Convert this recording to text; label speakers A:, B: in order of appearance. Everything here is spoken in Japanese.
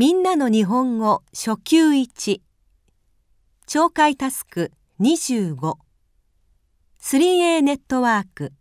A: みんなの日本語初級1懲戒タスク25 3A ネットワーク。